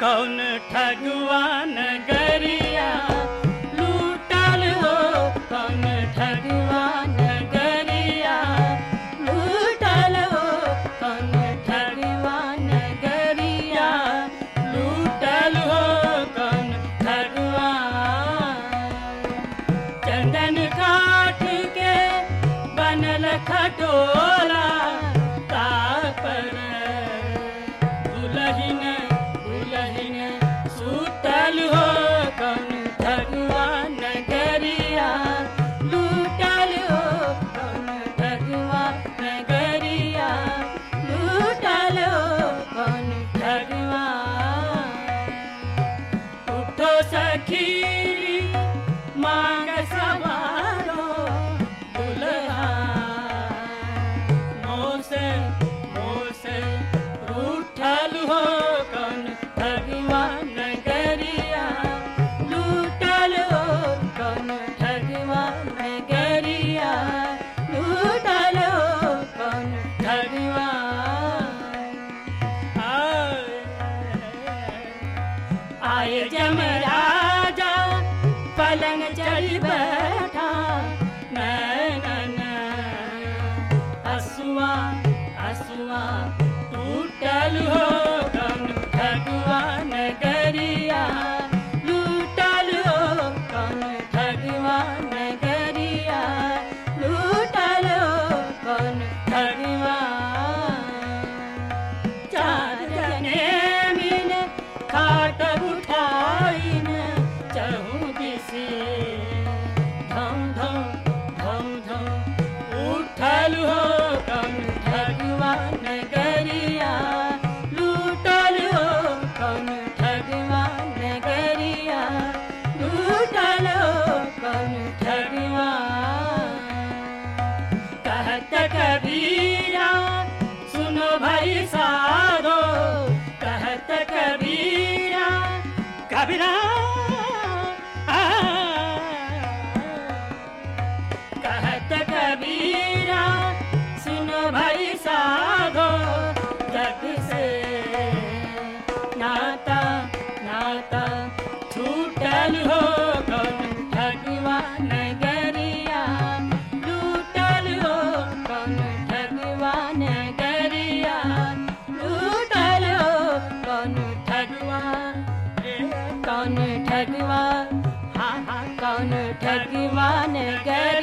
कौन ठगवान गरिया लूटल हो, कौन ठगवान गरिया लूटल हो, कौन ठगवान गरिया लूटल हो, कौन ठगवान चंदन काठ के बनल खटोला सखी मांग सवारो उठल हो कौन भगवान गरिया लूटल हो कौन भगवान गरिया लूटल हो कौन आए जमराजा खाट उठाइन चहु दिसे धम धम धम धम उठल हो कौन भगवान गरिया लूटल हो कौन भगवान गरिया लूटल हो भगवान कहत कबीरा सुनो भाई साधो। कहत कबीरा नाता नाता छूटल हो। ठगवान गरिया